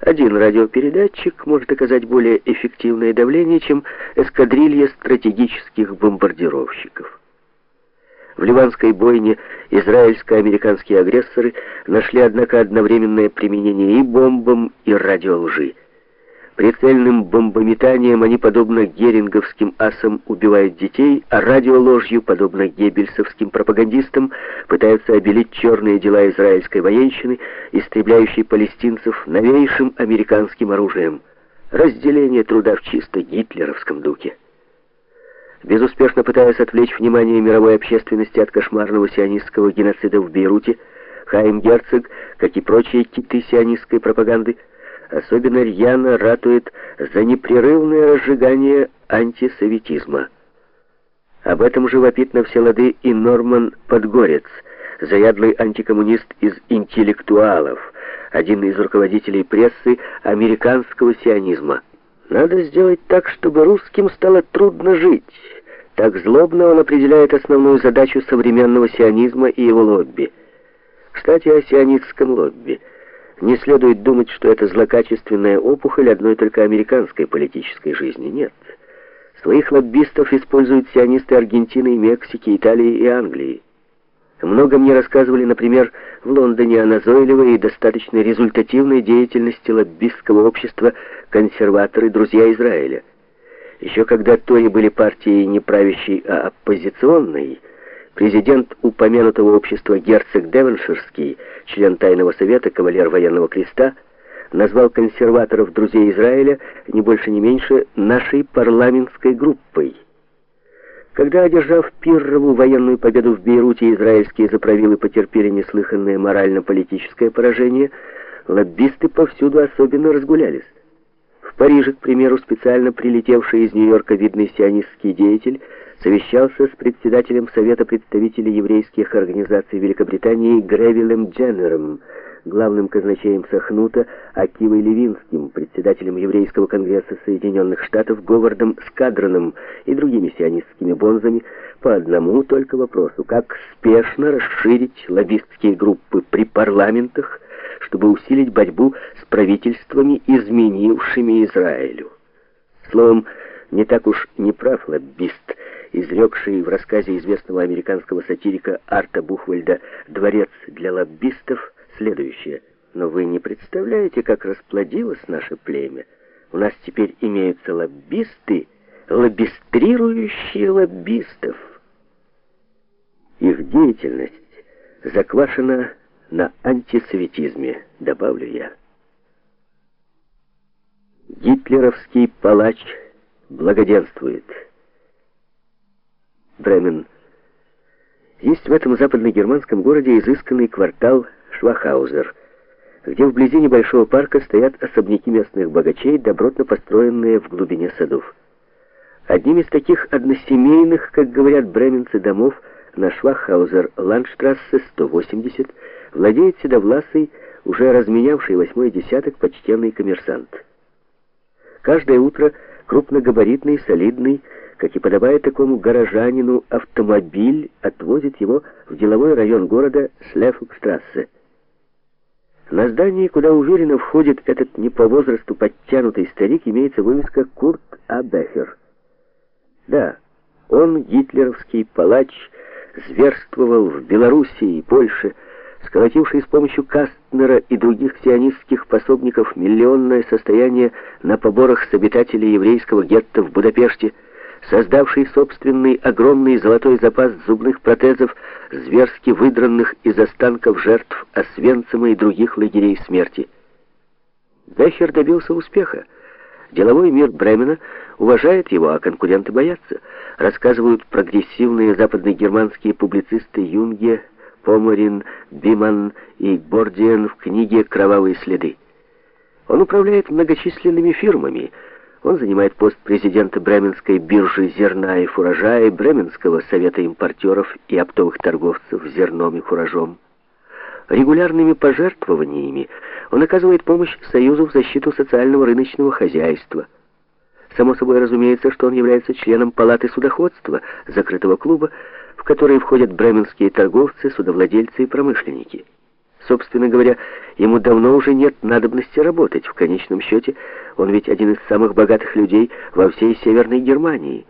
Один радиопередатчик может оказать более эффективное давление, чем эскадрилья стратегических бомбардировщиков. В ливанской бойне израильско-американские агрессоры нашли, однако, одновременное применение и бомбам, и радиолжи. Прицельным бомбометанием они, подобно геринговским асам, убивают детей, а радиоложью, подобно геббельсовским пропагандистам, пытаются обелить черные дела израильской военщины, истребляющей палестинцев новейшим американским оружием. Разделение труда в чисто гитлеровском духе. Безуспешно пытаясь отвлечь внимание мировой общественности от кошмарного сионистского геноцида в Бейруте, Хайм Герцог, как и прочие киты сионистской пропаганды, особенно рьяно ратует за непрерывное разжигание антисоветизма. Об этом же вопит на все лады и Норман Подгорец, заядлый антикоммунист из интеллектуалов, один из руководителей прессы американского сионизма. Надо сделать так, чтобы русским стало трудно жить. Так злобно он определяет основную задачу современного сионизма и его лобби. Кстати, о сионистском лобби – не следует думать, что это злокачественная опухоль одной только американской политической жизни. Нет. Своих лоббистов используют сионисты Аргентины, Мексики, Италии и Англии. Много мне рассказывали, например, в Лондоне о назойливой и достаточно результативной деятельности лоббистского общества «Консерваторы, друзья Израиля». Еще когда Тори были партией не правящей, а оппозиционной, Президент упомянутого общества герцог Девонширский, член Тайного совета, кавалер военного креста, назвал консерваторов друзей Израиля не больше не меньше нашей парламентской группой. Когда, одержав Пиррову военную победу в Бейруте, израильские заправилы потерпели неслыханное морально-политическое поражение, лоббисты повсюду особенно разгулялись. В Париже, к примеру, специально прилетевший из Нью-Йорка видный сионистский деятель совещался с председателем Совета представителей еврейских организаций Великобритании Гревилем Дженнером, главным казначеем Сахнута Акивой Левинским, председателем Еврейского конгресса Соединенных Штатов Говардом Скадроном и другими сионистскими бонзами по одному только вопросу, как спешно расширить лоббистские группы при парламентах, чтобы усилить борьбу с правительствами, изменившими Израилю. Словом, не так уж не прав лоббист, изрекший в рассказе известного американского сатирика Арта Бухвальда «Дворец для лоббистов» следующее. «Но вы не представляете, как расплодилось наше племя. У нас теперь имеются лоббисты, лоббистрирующие лоббистов». Их деятельность заквашена на антисоветизме, добавлю я. Гитлеровский палач благоденствует. Бремен. Есть в этом западно-германском городе изысканный квартал Швахаузер, где вблизи небольшого парка стоят особняки местных богачей, добротно построенные в глубине садов. Одним из таких односемейных, как говорят бременцы, домов на Швахаузер Ландштрассе 180 владеет седовласый, уже разменявший восьмой десяток почтенный коммерсант. Каждое утро крупногабаритный, солидный, как и подобает такому горожанину, автомобиль отвозит его в деловой район города Шлефукстрассе. На здании, куда уверенно входит этот не по возрасту подтянутый старик, имеется вывеска «Курт Абехер». Да, он, гитлеровский палач, зверствовал в Белоруссии и Польше, сколотивший с помощью Кастнера и других сионистских пособников миллионное состояние на поборах с обитателей еврейского гетто в Будапеште – создавший собственный огромный золотой запас зубных протезов, зверски выдранных из останков жертв Освенцима и других лагерей смерти. Бехер добился успеха. Деловой мир Бремена уважает его, а конкуренты боятся, рассказывают прогрессивные западногерманские публицисты Юнге, Поморин, Биман и Бордиен в книге «Кровавые следы». Он управляет многочисленными фирмами, он занимает пост президента Бременской биржи зерна и фуража и Бременского совета импортеров и оптовых торговцев зерном и фуражом. Регулярными пожертвованиями он оказывает помощь Союзу в защиту социального рыночного хозяйства. Само собой разумеется, что он является членом Палаты судоходства, закрытого клуба, в который входят бременские торговцы, судовладельцы и промышленники. Собственно говоря, ему давно уже нет надобности работать. В конечном счете, он ведь один из самых богатых людей во всей Северной Германии.